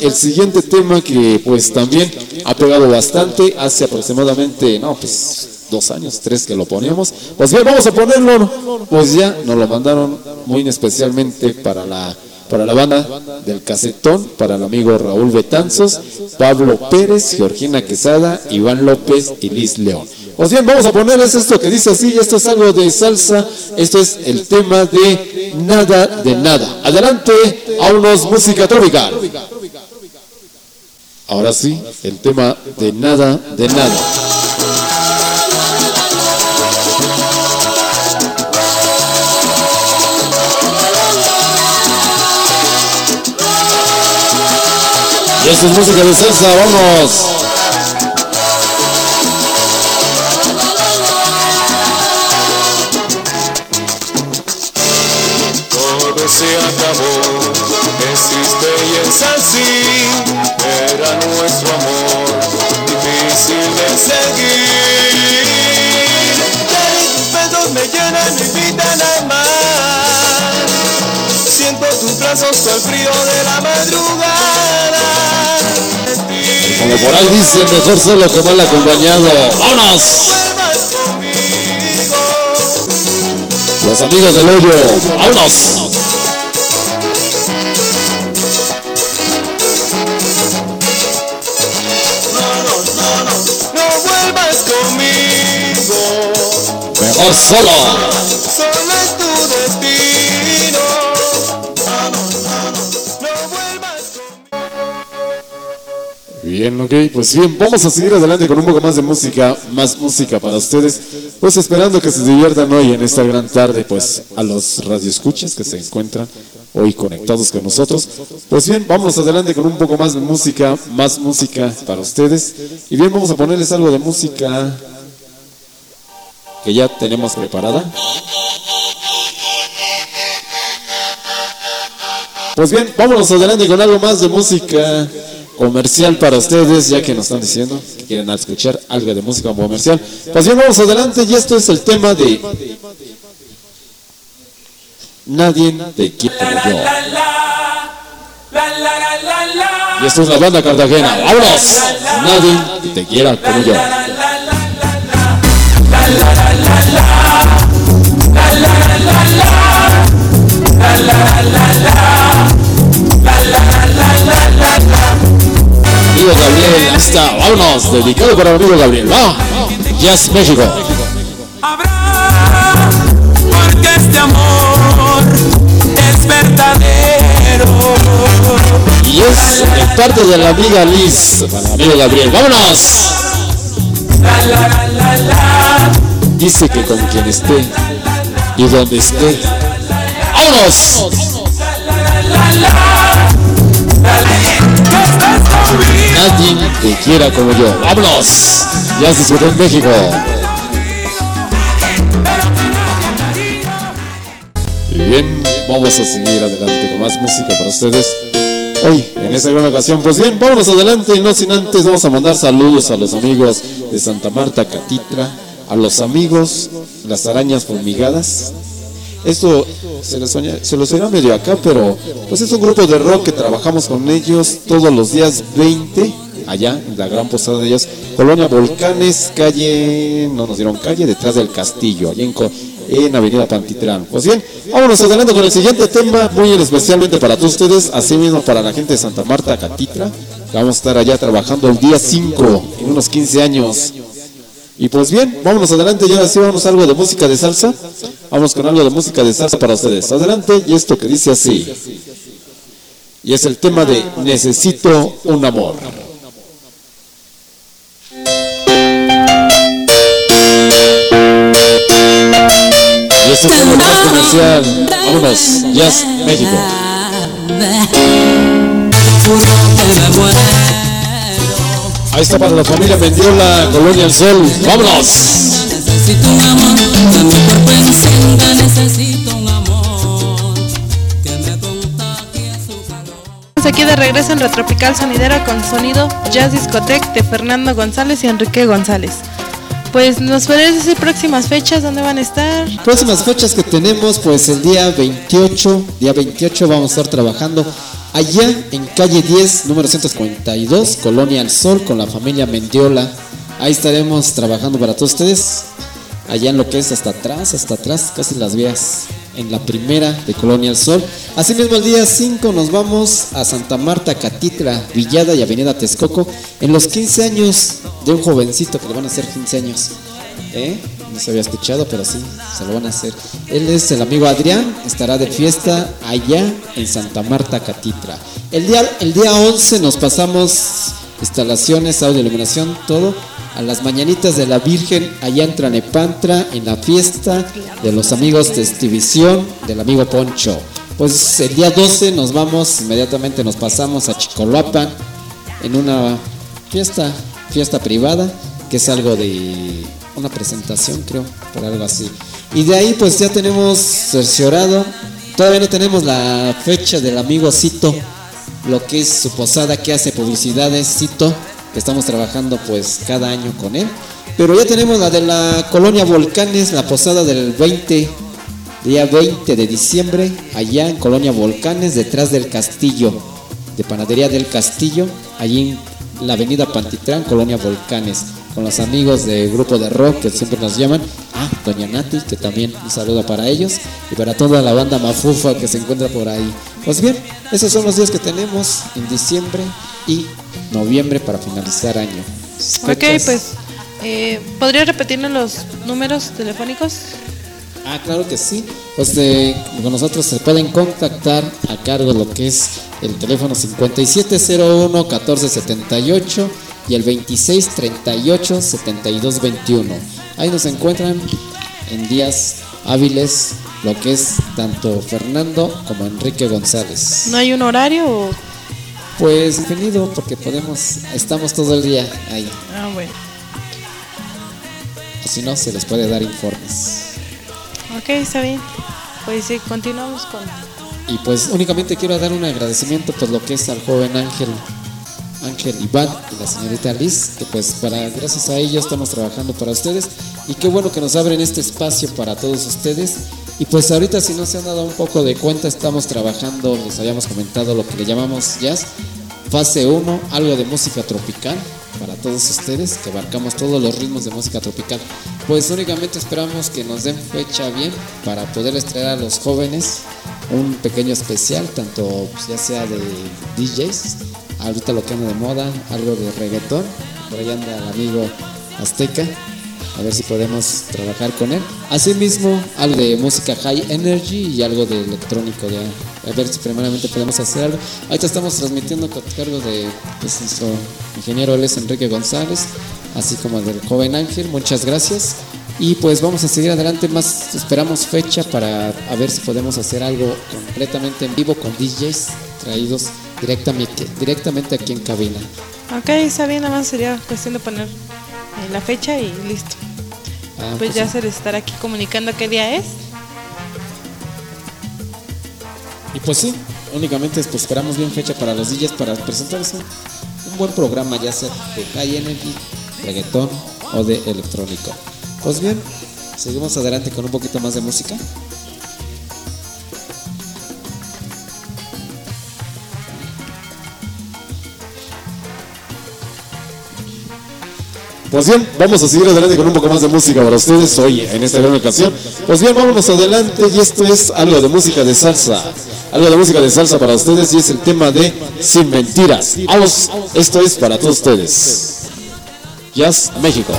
el siguiente tema que pues también ha pegado bastante, hace aproximadamente, no, pues dos años, tres que lo poníamos. Pues bien, vamos a ponerlo, pues ya nos lo mandaron muy especialmente para la para la banda del Casetón, para el amigo Raúl Betanzos, Pablo Pérez, Georgina Quesada, Iván López y Liz León. Pues bien, vamos a ponerles esto que dice así, esto es algo de salsa, esto es el tema de Nada de Nada. Adelante, a unos música tropical. Ahora sí, el tema de Nada de Nada. Y esto es música de salsa, vamos. Todo se acabó, existe y es así, seguir. Tus besos me llenan, me invitan a amar, siento tus brazos con el frío de la madrugada. Como por ahí dicen, mejor solo que mal acompañado. ¡Vámonos! Los amigos del hoyo. ¡Vámonos! Mejor solo. solo es tu destino. Bien, ok, pues bien, vamos a seguir adelante con un poco más de música, más música para ustedes, pues esperando que se diviertan hoy en esta gran tarde, pues a los radioescuchas que se encuentran hoy conectados con nosotros. Pues bien, vamos adelante con un poco más de música, más música para ustedes. Y bien, vamos a ponerles algo de música que ya tenemos preparada. Pues bien, vámonos adelante con algo más de música comercial para ustedes, ya que nos están diciendo que quieren escuchar algo de música comercial. Pues bien, vamos adelante y esto es el tema de Nadie te quiere como yo. Y esto es la banda Cartagena. ¡Vámonos! Nadie te quiera como yo. Vámonos, dedicado para el amigo Gabriel. Va, Jazz México. Habrá, porque este amor es verdadero. Y es de parte de la amiga Liz, para el amigo Gabriel. ¡Vámonos! Dice que con quien esté y donde esté. ¡Vámonos! Nadie te quiera como yo. ¡Vámonos! Ya se disfrutó en México. Bien, vamos a seguir adelante con más música para ustedes. Hoy, en esta gran ocasión, pues bien, vámonos adelante y no sin antes vamos a mandar saludos a los amigos de Santa Marta Catitra, a los amigos Las Arañas Fumigadas. Esto se les, sueña- se los suena medio acá, pero pues es un grupo de rock que trabajamos con ellos todos los días 20, allá en la gran posada de ellos, Colonia Volcanes, calle, no nos dieron calle, detrás del castillo, allá en, en Avenida Pantitlán. Pues bien, vámonos adelante con el siguiente tema, muy especialmente para todos ustedes, así mismo para la gente de Santa Marta, Catitra. Vamos a estar allá trabajando el día 5, en unos 15 años. Y pues bien, vámonos adelante, ya así vamos algo de música de salsa. Vamos con algo de música de salsa para ustedes. Adelante, y esto que dice así. Y es el tema de Necesito un amor. Y esto es el más comercial. Vámonos, Jazz México. Ahí está para la familia Mendiola, Colonia El Sol. Vámonos. Necesito un amor que mi cuerpo encienda, necesito un amor que me contagie su calor. Estamos aquí de regreso en Retropical Sonidera con sonido Jazz Discotech de Fernando González y Enrique González. Pues nos podrías decir próximas fechas, dónde van a estar. Próximas fechas que tenemos, pues el día 28, día 28 vamos a estar trabajando allá en calle 10, número 142, Colonia El Sol, con la familia Mendiola. Ahí estaremos trabajando para todos ustedes. Allá en lo que es hasta atrás, hasta atrás, casi las vías en la primera de Colonia El Sol. Asimismo, el día 5 nos vamos a Santa Marta, Catitra, Villada y Avenida Texcoco en los 15 años de un jovencito que le van a hacer 15 años. ¿Eh? No se había escuchado, pero sí, se lo van a hacer. Él es el amigo Adrián, estará de fiesta allá en Santa Marta, Catitra. El día, el día 11 nos pasamos instalaciones, audio, iluminación, todo a las mañanitas de la Virgen allá en Tranepantra en la fiesta de los amigos de Estivisión del amigo Poncho. Pues el día 12 nos vamos, inmediatamente nos pasamos a Chicoloapan en una fiesta, fiesta privada, que es algo de una presentación, creo, por algo así. Y de ahí pues ya tenemos cerciorado, todavía no tenemos la fecha del amigo Cito, lo que es su posada que hace publicidades, Cito, que estamos trabajando pues cada año con él. Pero ya tenemos la de la colonia Volcanes, la posada del 20, día 20 de diciembre, allá en Colonia Volcanes, detrás del castillo, de Panadería del Castillo, allí en la avenida Pantitlán, Colonia Volcanes, con los amigos del grupo de rock que siempre nos llaman. Ah, Doña Nati, que también un saludo para ellos y para toda la banda Mafufa que se encuentra por ahí. Pues bien, esos son los días que tenemos en diciembre y noviembre para finalizar año. Ok, Fechas. pues, eh, ¿podría repetirnos los números telefónicos? Ah, claro que sí. Pues de- con nosotros se pueden contactar a cargo de lo que es el teléfono 5701-1478 y el 2638-7221. Ahí nos encuentran en días hábiles lo que es tanto Fernando como Enrique González. ¿No hay un horario o...? Pues definido porque podemos, estamos todo el día ahí. Ah, bueno. O si no, se les puede dar informes. Ok, está bien. Pues sí, continuamos con... Y pues únicamente quiero dar un agradecimiento por lo que es al joven Ángel, Ángel Iván y la señorita Liz, que pues para gracias a ellos estamos trabajando para ustedes y qué bueno que nos abren este espacio para todos ustedes. Y pues ahorita si no se han dado un poco de cuenta estamos trabajando, les habíamos comentado lo que le llamamos jazz, fase 1, algo de música tropical para todos ustedes, que abarcamos todos los ritmos de música tropical. Pues únicamente esperamos que nos den fecha bien para poder extraer a los jóvenes un pequeño especial, tanto pues, ya sea de DJs, ahorita lo que anda de moda, algo de reggaetón, por ahí anda el amigo Azteca, a ver si podemos trabajar con él. Asimismo, algo de música high energy y algo de electrónico, ya. A ver si primeramente podemos hacer algo. Ahorita estamos transmitiendo con cargo de pues, nuestro ingeniero, él es Enrique González, así como del joven Ángel, muchas gracias. Y pues vamos a seguir adelante más, esperamos fecha para a ver si podemos hacer algo completamente en vivo con DJs traídos directamente, directamente aquí en cabina. Ok, está bien, nada más sería cuestión de poner eh, la fecha y listo. Ah, Pues pues ya sí. se les estará aquí comunicando qué día es. Y pues sí, únicamente pues, esperamos bien fecha para los DJs para presentarles un, un buen programa, ya sea de high energy, reggaetón o de electrónico. Pues bien, seguimos adelante con un poquito más de música. Pues bien, vamos a seguir adelante con un poco más de música para ustedes hoy en esta gran ocasión. Pues bien, vámonos adelante y esto es algo de música de salsa. Algo de música de salsa para ustedes y es el tema de Sin Mentiras. Vamos, esto es para todos ustedes. Jazz México.